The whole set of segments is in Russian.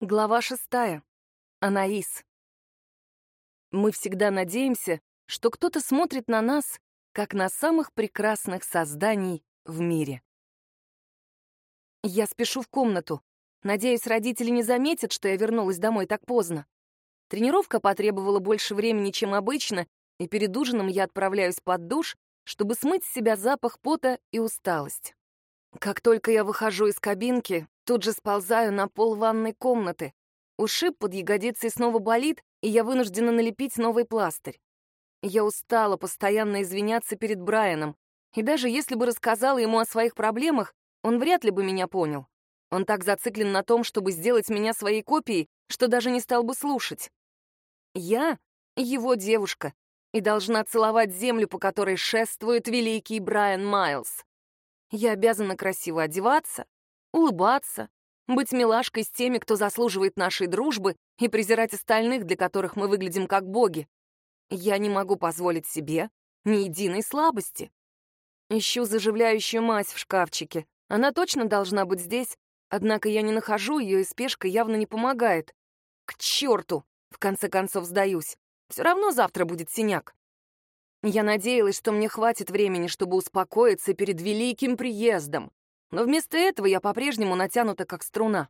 Глава шестая. Анаис. Мы всегда надеемся, что кто-то смотрит на нас, как на самых прекрасных созданий в мире. Я спешу в комнату. Надеюсь, родители не заметят, что я вернулась домой так поздно. Тренировка потребовала больше времени, чем обычно, и перед ужином я отправляюсь под душ, чтобы смыть с себя запах пота и усталость. Как только я выхожу из кабинки, Тут же сползаю на пол ванной комнаты. Ушиб под ягодицей снова болит, и я вынуждена налепить новый пластырь. Я устала постоянно извиняться перед Брайаном, и даже если бы рассказала ему о своих проблемах, он вряд ли бы меня понял. Он так зациклен на том, чтобы сделать меня своей копией, что даже не стал бы слушать. Я — его девушка, и должна целовать землю, по которой шествует великий Брайан Майлз. Я обязана красиво одеваться, улыбаться, быть милашкой с теми, кто заслуживает нашей дружбы, и презирать остальных, для которых мы выглядим как боги. Я не могу позволить себе ни единой слабости. Ищу заживляющую мазь в шкафчике. Она точно должна быть здесь, однако я не нахожу ее, и спешка явно не помогает. К черту! В конце концов сдаюсь. Все равно завтра будет синяк. Я надеялась, что мне хватит времени, чтобы успокоиться перед великим приездом. Но вместо этого я по-прежнему натянута как струна.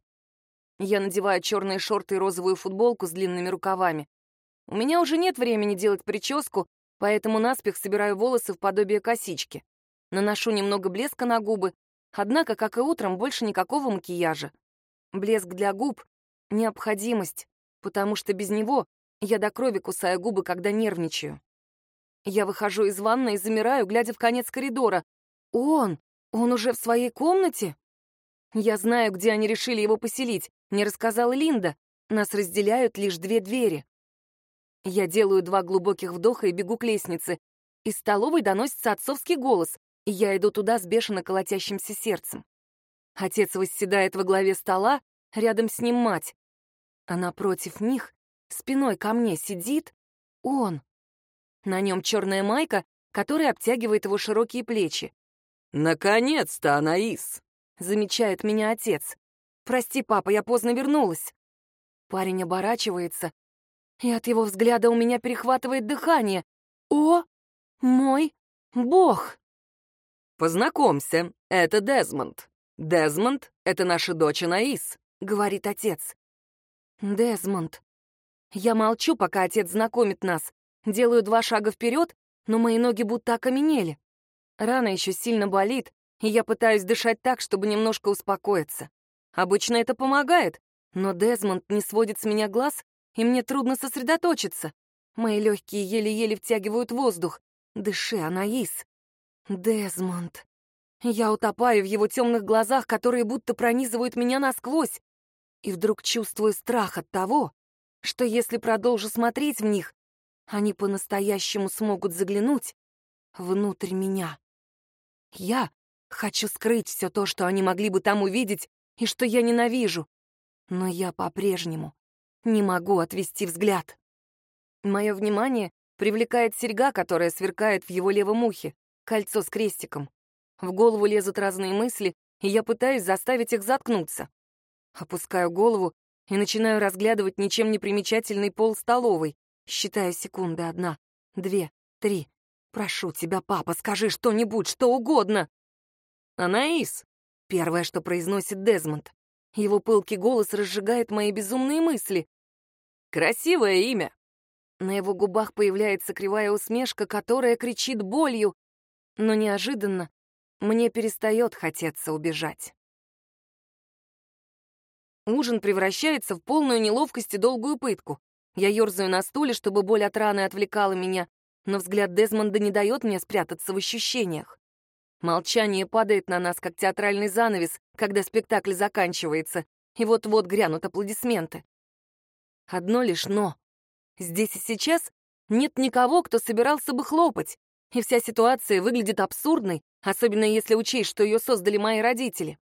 Я надеваю черные шорты и розовую футболку с длинными рукавами. У меня уже нет времени делать прическу, поэтому наспех собираю волосы в подобие косички. Наношу немного блеска на губы, однако, как и утром, больше никакого макияжа. Блеск для губ — необходимость, потому что без него я до крови кусаю губы, когда нервничаю. Я выхожу из ванной и замираю, глядя в конец коридора. Он! Он уже в своей комнате? Я знаю, где они решили его поселить. Не рассказала Линда. Нас разделяют лишь две двери. Я делаю два глубоких вдоха и бегу к лестнице. Из столовой доносится отцовский голос, и я иду туда с бешено колотящимся сердцем. Отец восседает во главе стола, рядом с ним мать. А напротив них, спиной ко мне, сидит он. На нем черная майка, которая обтягивает его широкие плечи. «Наконец-то, Анаис!» — замечает меня отец. «Прости, папа, я поздно вернулась». Парень оборачивается, и от его взгляда у меня перехватывает дыхание. «О, мой бог!» «Познакомься, это Дезмонд. Дезмонд — это наша дочь Анаис», — говорит отец. «Дезмонд». Я молчу, пока отец знакомит нас. Делаю два шага вперед, но мои ноги будто окаменели. Рана еще сильно болит, и я пытаюсь дышать так, чтобы немножко успокоиться. Обычно это помогает, но Дезмонд не сводит с меня глаз, и мне трудно сосредоточиться. Мои легкие еле-еле втягивают воздух. Дыши, Анаис. Дезмонд. Я утопаю в его темных глазах, которые будто пронизывают меня насквозь, и вдруг чувствую страх от того, что если продолжу смотреть в них, они по-настоящему смогут заглянуть внутрь меня. Я хочу скрыть все то, что они могли бы там увидеть и что я ненавижу. Но я по-прежнему не могу отвести взгляд. Мое внимание привлекает серьга, которая сверкает в его левом ухе, кольцо с крестиком. В голову лезут разные мысли, и я пытаюсь заставить их заткнуться. Опускаю голову и начинаю разглядывать ничем не примечательный пол столовой, считая секунды одна, две, три, Прошу тебя, папа, скажи что-нибудь, что угодно. Анаис, первое, что произносит Дезмонд. Его пылкий голос разжигает мои безумные мысли. Красивое имя. На его губах появляется кривая усмешка, которая кричит болью, но неожиданно мне перестает хотеться убежать. Ужин превращается в полную неловкость и долгую пытку. Я ерзаю на стуле, чтобы боль от раны отвлекала меня, но взгляд Дезмонда не дает мне спрятаться в ощущениях. Молчание падает на нас, как театральный занавес, когда спектакль заканчивается, и вот-вот грянут аплодисменты. Одно лишь «но». Здесь и сейчас нет никого, кто собирался бы хлопать, и вся ситуация выглядит абсурдной, особенно если учесть, что ее создали мои родители.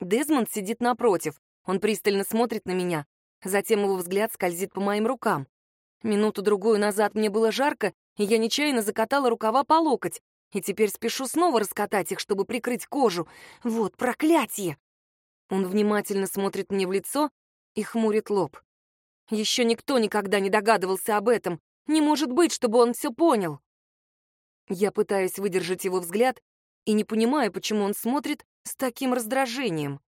Дезмонд сидит напротив, он пристально смотрит на меня, затем его взгляд скользит по моим рукам. Минуту-другую назад мне было жарко, я нечаянно закатала рукава по локоть, и теперь спешу снова раскатать их, чтобы прикрыть кожу. Вот проклятие! Он внимательно смотрит мне в лицо, и хмурит лоб. Еще никто никогда не догадывался об этом. Не может быть, чтобы он все понял. Я пытаюсь выдержать его взгляд и не понимаю, почему он смотрит с таким раздражением.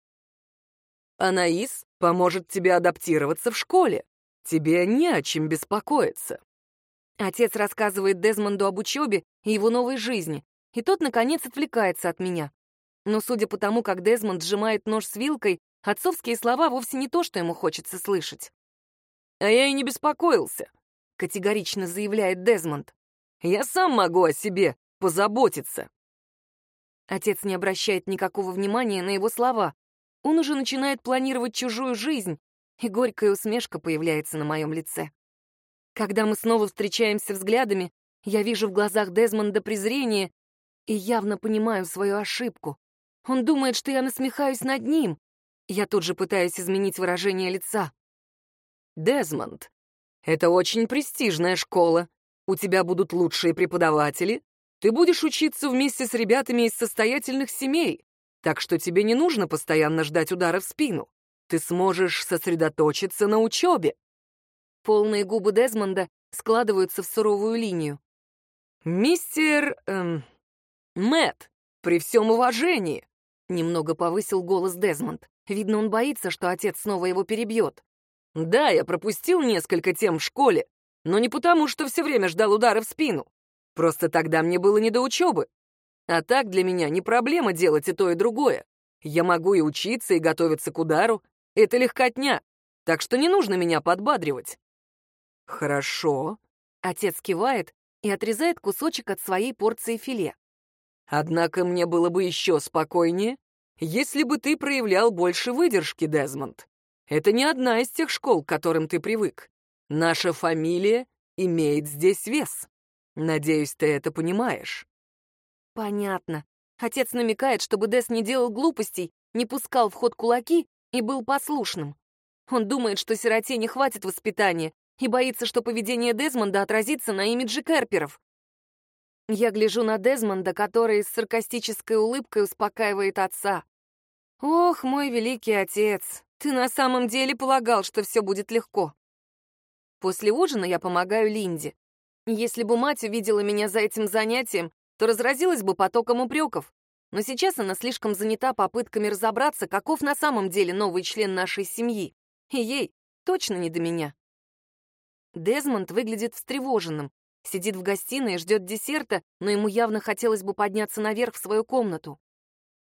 «Анаис поможет тебе адаптироваться в школе. Тебе не о чем беспокоиться». Отец рассказывает Дезмонду об учебе и его новой жизни, и тот, наконец, отвлекается от меня. Но судя по тому, как Дезмонд сжимает нож с вилкой, отцовские слова вовсе не то, что ему хочется слышать. «А я и не беспокоился», — категорично заявляет Дезмонд. «Я сам могу о себе позаботиться». Отец не обращает никакого внимания на его слова. Он уже начинает планировать чужую жизнь, и горькая усмешка появляется на моем лице. Когда мы снова встречаемся взглядами, я вижу в глазах Дезмонда презрение и явно понимаю свою ошибку. Он думает, что я насмехаюсь над ним. Я тут же пытаюсь изменить выражение лица. «Дезмонд, это очень престижная школа. У тебя будут лучшие преподаватели. Ты будешь учиться вместе с ребятами из состоятельных семей, так что тебе не нужно постоянно ждать удара в спину. Ты сможешь сосредоточиться на учебе». Полные губы Дезмонда складываются в суровую линию. «Мистер... Эм, Мэтт, при всем уважении!» Немного повысил голос Дезмонд. Видно, он боится, что отец снова его перебьет. «Да, я пропустил несколько тем в школе, но не потому, что все время ждал удара в спину. Просто тогда мне было не до учебы. А так для меня не проблема делать и то, и другое. Я могу и учиться, и готовиться к удару. Это легкотня, так что не нужно меня подбадривать». «Хорошо», — отец кивает и отрезает кусочек от своей порции филе. Однако мне было бы еще спокойнее, если бы ты проявлял больше выдержки, Дезмонд. Это не одна из тех школ, к которым ты привык. Наша фамилия имеет здесь вес. Надеюсь, ты это понимаешь. Понятно. Отец намекает, чтобы Дес не делал глупостей, не пускал в ход кулаки и был послушным. Он думает, что сироте не хватит воспитания и боится, что поведение Дезмонда отразится на имидже Керперов. Я гляжу на Дезмонда, который с саркастической улыбкой успокаивает отца. «Ох, мой великий отец, ты на самом деле полагал, что все будет легко». После ужина я помогаю Линде. Если бы мать увидела меня за этим занятием, то разразилась бы потоком упреков. Но сейчас она слишком занята попытками разобраться, каков на самом деле новый член нашей семьи. И ей точно не до меня. Дезмонд выглядит встревоженным. Сидит в гостиной и ждет десерта, но ему явно хотелось бы подняться наверх в свою комнату.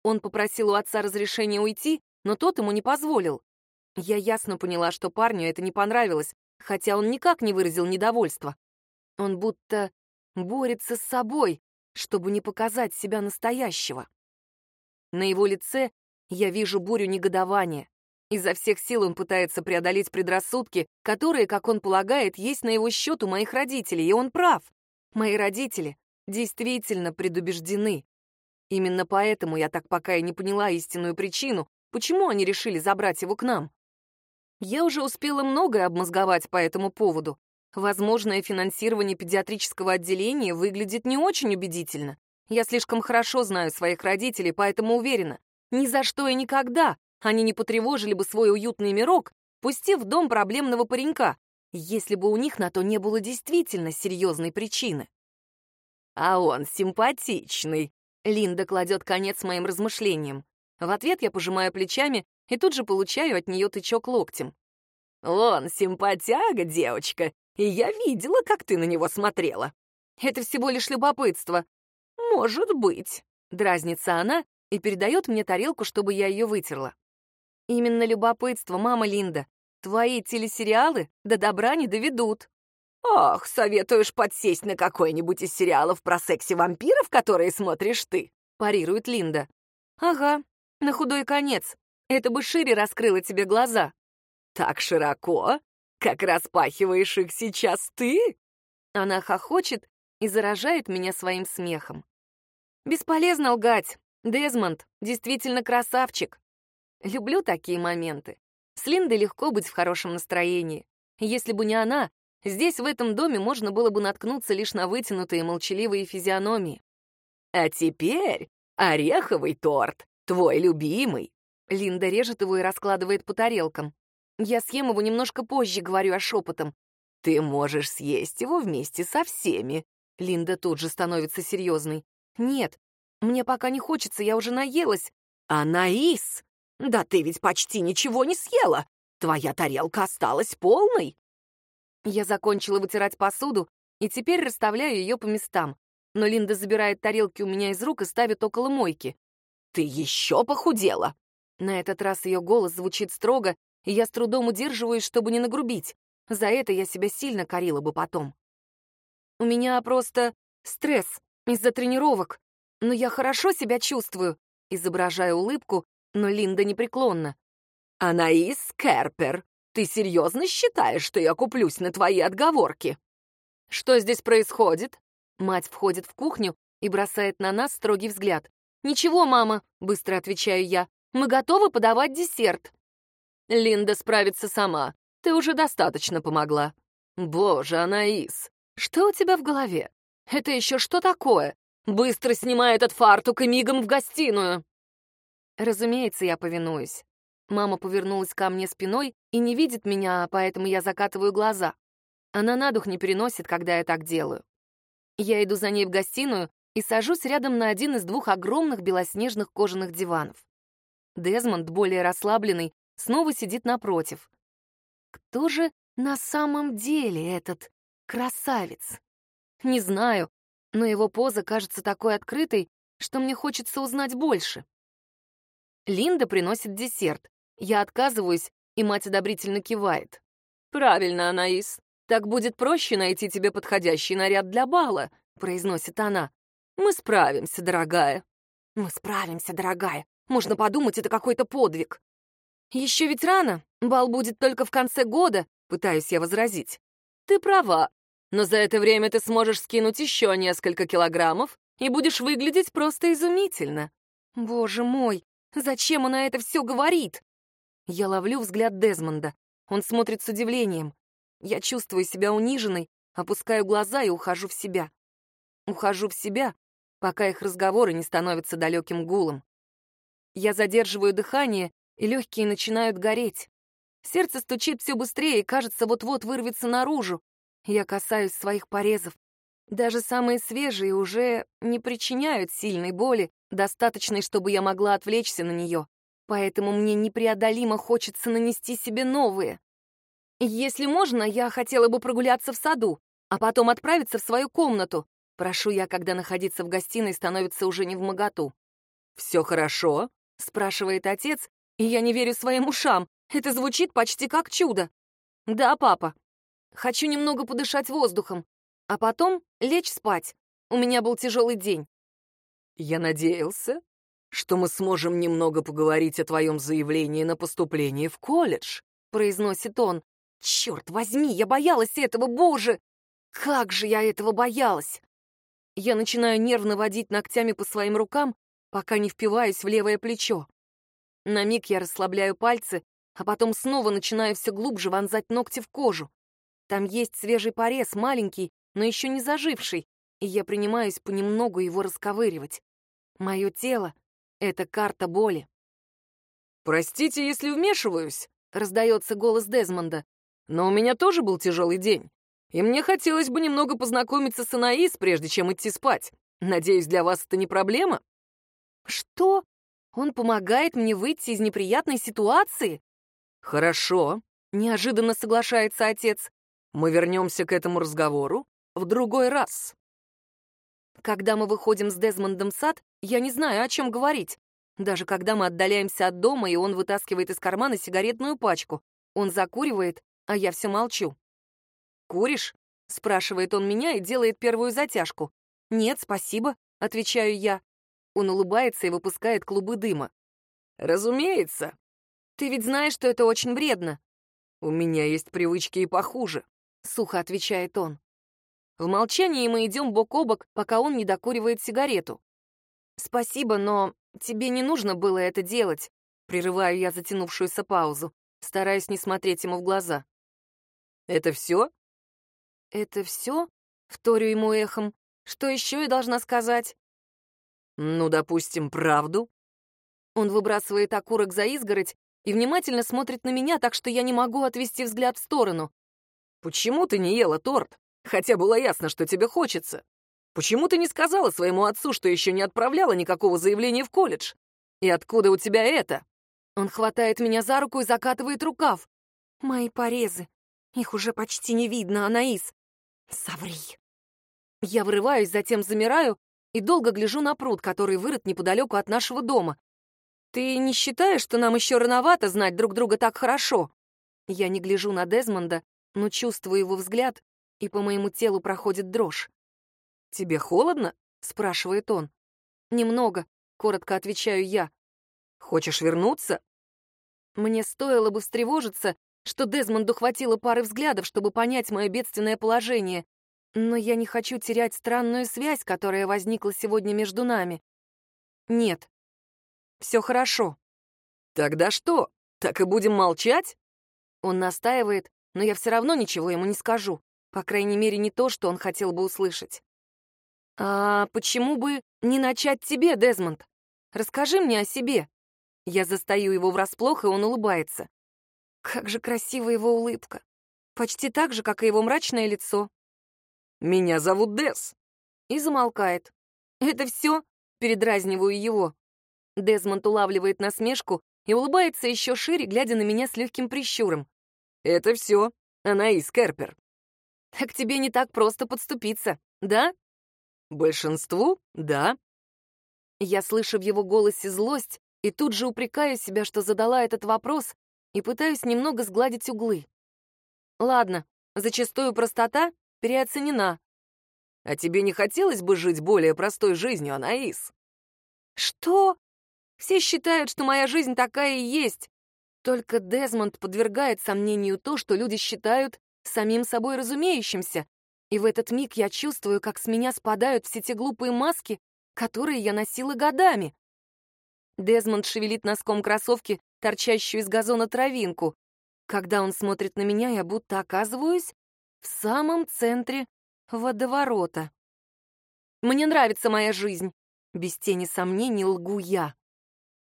Он попросил у отца разрешения уйти, но тот ему не позволил. Я ясно поняла, что парню это не понравилось, хотя он никак не выразил недовольства. Он будто борется с собой, чтобы не показать себя настоящего. На его лице я вижу бурю негодования. Изо всех сил он пытается преодолеть предрассудки, которые, как он полагает, есть на его счет у моих родителей, и он прав. Мои родители действительно предубеждены. Именно поэтому я так пока и не поняла истинную причину, почему они решили забрать его к нам. Я уже успела многое обмозговать по этому поводу. Возможное финансирование педиатрического отделения выглядит не очень убедительно. Я слишком хорошо знаю своих родителей, поэтому уверена, ни за что и никогда они не потревожили бы свой уютный мирок, пустив в дом проблемного паренька, если бы у них на то не было действительно серьезной причины. «А он симпатичный», — Линда кладет конец моим размышлениям. В ответ я пожимаю плечами и тут же получаю от нее тычок локтем. «Он симпатяга, девочка, и я видела, как ты на него смотрела. Это всего лишь любопытство». «Может быть», — дразнится она и передает мне тарелку, чтобы я ее вытерла. Именно любопытство, мама Линда. Твои телесериалы до добра не доведут. Ох, советуешь подсесть на какой-нибудь из сериалов про секси-вампиров, которые смотришь ты, парирует Линда. Ага, на худой конец. Это бы шире раскрыло тебе глаза. Так широко, как распахиваешь их сейчас ты? Она хохочет и заражает меня своим смехом. Бесполезно лгать. Дезмонд действительно красавчик. Люблю такие моменты. С Линдой легко быть в хорошем настроении. Если бы не она, здесь, в этом доме, можно было бы наткнуться лишь на вытянутые молчаливые физиономии. «А теперь ореховый торт, твой любимый!» Линда режет его и раскладывает по тарелкам. Я съем его немножко позже, говорю я шепотом. Ты можешь съесть его вместе со всеми. Линда тут же становится серьезной. Нет, мне пока не хочется, я уже наелась. Анаис, да ты ведь почти ничего не съела. Твоя тарелка осталась полной. Я закончила вытирать посуду и теперь расставляю ее по местам. Но Линда забирает тарелки у меня из рук и ставит около мойки. «Ты еще похудела!» На этот раз ее голос звучит строго, и я с трудом удерживаюсь, чтобы не нагрубить. За это я себя сильно корила бы потом. У меня просто стресс из-за тренировок, но я хорошо себя чувствую, изображая улыбку, но Линда непреклонна. «Анаис Керпер, ты серьезно считаешь, что я куплюсь на твои отговорки?» «Что здесь происходит?» Мать входит в кухню и бросает на нас строгий взгляд. «Ничего, мама», — быстро отвечаю я. «Мы готовы подавать десерт». «Линда справится сама. Ты уже достаточно помогла». «Боже, Анаис, что у тебя в голове? Это еще что такое? Быстро снимай этот фартук и мигом в гостиную!» Разумеется, я повинуюсь. Мама повернулась ко мне спиной и не видит меня, поэтому я закатываю глаза. Она на дух не переносит, когда я так делаю. Я иду за ней в гостиную и сажусь рядом на один из двух огромных белоснежных кожаных диванов. Дезмонд, более расслабленный, снова сидит напротив. Кто же на самом деле этот красавец? Не знаю, но его поза кажется такой открытой, что мне хочется узнать больше. Линда приносит десерт. Я отказываюсь, и мать одобрительно кивает. «Правильно, Анаис. Так будет проще найти тебе подходящий наряд для бала», — произносит она. «Мы справимся, дорогая». «Мы справимся, дорогая. Можно подумать, это какой-то подвиг». «Еще ведь рано. Бал будет только в конце года», — пытаюсь я возразить. «Ты права. Но за это время ты сможешь скинуть еще несколько килограммов и будешь выглядеть просто изумительно». «Боже мой, зачем она это все говорит?» Я ловлю взгляд Дезмонда. Он смотрит с удивлением. Я чувствую себя униженной, опускаю глаза и ухожу в себя. Ухожу в себя, пока их разговоры не становятся далеким гулом. Я задерживаю дыхание, и легкие начинают гореть. Сердце стучит все быстрее и, кажется, вот-вот вырвется наружу. Я касаюсь своих порезов. Даже самые свежие уже не причиняют сильной боли, достаточной, чтобы я могла отвлечься на нее. Поэтому мне непреодолимо хочется нанести себе новые. Если можно, я хотела бы прогуляться в саду, а потом отправиться в свою комнату. Прошу я, когда находиться в гостиной становится уже не в моготу. «Все хорошо?» — спрашивает отец, и я не верю своим ушам. Это звучит почти как чудо. «Да, папа», Хочу немного подышать воздухом, а потом лечь спать. У меня был тяжелый день. Я надеялся, что мы сможем немного поговорить о твоем заявлении на поступление в колледж, произносит он. Черт возьми, я боялась этого, боже! Как же я этого боялась! Я начинаю нервно водить ногтями по своим рукам, пока не впиваюсь в левое плечо. На миг я расслабляю пальцы, а потом снова начинаю все глубже вонзать ногти в кожу. Там есть свежий порез, маленький, но еще не заживший, и я принимаюсь понемногу его расковыривать. Мое тело — это карта боли. «Простите, если вмешиваюсь», — раздается голос Дезмонда. «Но у меня тоже был тяжелый день, и мне хотелось бы немного познакомиться с Анаис, прежде чем идти спать. Надеюсь, для вас это не проблема?» «Что? Он помогает мне выйти из неприятной ситуации?» «Хорошо», — неожиданно соглашается отец. Мы вернемся к этому разговору в другой раз. Когда мы выходим с Дезмондом в сад, я не знаю, о чем говорить. Даже когда мы отдаляемся от дома, и он вытаскивает из кармана сигаретную пачку. Он закуривает, а я все молчу. «Куришь?» — спрашивает он меня и делает первую затяжку. «Нет, спасибо», — отвечаю я. Он улыбается и выпускает клубы дыма. «Разумеется. Ты ведь знаешь, что это очень вредно». «У меня есть привычки и похуже. — сухо отвечает он. В молчании мы идем бок о бок, пока он не докуривает сигарету. «Спасибо, но тебе не нужно было это делать», — прерываю я затянувшуюся паузу, стараясь не смотреть ему в глаза. «Это все?» «Это все?» — вторю ему эхом. «Что еще я должна сказать?» «Ну, допустим, правду». Он выбрасывает окурок за изгородь, и внимательно смотрит на меня, так что я не могу отвести взгляд в сторону. «Почему ты не ела торт? Хотя было ясно, что тебе хочется. Почему ты не сказала своему отцу, что еще не отправляла никакого заявления в колледж? И откуда у тебя это?» Он хватает меня за руку и закатывает рукав. «Мои порезы. Их уже почти не видно, Анаис. Соври». Я вырываюсь, затем замираю и долго гляжу на пруд, который вырыт неподалеку от нашего дома. «Ты не считаешь, что нам еще рановато знать друг друга так хорошо?» Я не гляжу на Дезмонда, но чувствую его взгляд, и по моему телу проходит дрожь. «Тебе холодно?» — спрашивает он. «Немного», — коротко отвечаю я. «Хочешь вернуться?» Мне стоило бы встревожиться, что Дезмонду хватило пары взглядов, чтобы понять мое бедственное положение, но я не хочу терять странную связь, которая возникла сегодня между нами. Нет. Все хорошо. Тогда что, так и будем молчать? Он настаивает, но я все равно ничего ему не скажу. По крайней мере, не то, что он хотел бы услышать. «А почему бы не начать тебе, Дезмонд? Расскажи мне о себе». Я застаю его врасплох, и он улыбается. Как же красива его улыбка. Почти так же, как и его мрачное лицо. «Меня зовут Дез». И замолкает. «Это все?» — передразниваю его. Дезмонд улавливает насмешку и улыбается еще шире, глядя на меня с легким прищуром. «Это все. Анаис Керпер». «Так тебе не так просто подступиться, да?» «Большинству — да». Я слышу в его голосе злость и тут же упрекаю себя, что задала этот вопрос, и пытаюсь немного сгладить углы. Ладно, зачастую простота переоценена. А тебе не хотелось бы жить более простой жизнью, Анаис? Что? Все считают, что моя жизнь такая и есть. Только Дезмонд подвергает сомнению то, что люди считают самим собой разумеющимся. И в этот миг я чувствую, как с меня спадают все те глупые маски, которые я носила годами. Дезмонд шевелит носком кроссовки, торчащую из газона травинку. Когда он смотрит на меня, я будто оказываюсь в самом центре водоворота. Мне нравится моя жизнь. Без тени сомнений лгу я.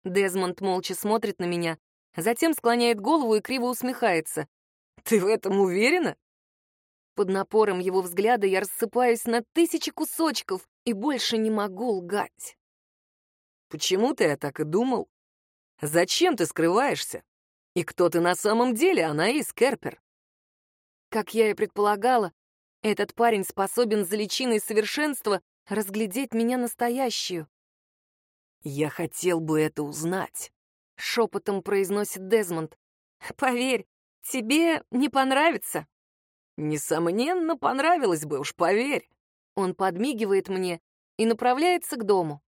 Дезмонд молча смотрит на меня, затем склоняет голову и криво усмехается. «Ты в этом уверена?» Под напором его взгляда я рассыпаюсь на тысячи кусочков и больше не могу лгать. «Почему-то я так и думал. Зачем ты скрываешься? И кто ты на самом деле, Анаис Керпер?» Как я и предполагала, этот парень способен за личиной совершенства разглядеть меня настоящую. «Я хотел бы это узнать», — шепотом произносит Дезмонд. «Поверь, тебе не понравится». «Несомненно, понравилось бы, уж поверь». Он подмигивает мне и направляется к дому.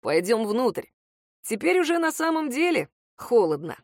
«Пойдем внутрь. Теперь уже на самом деле холодно».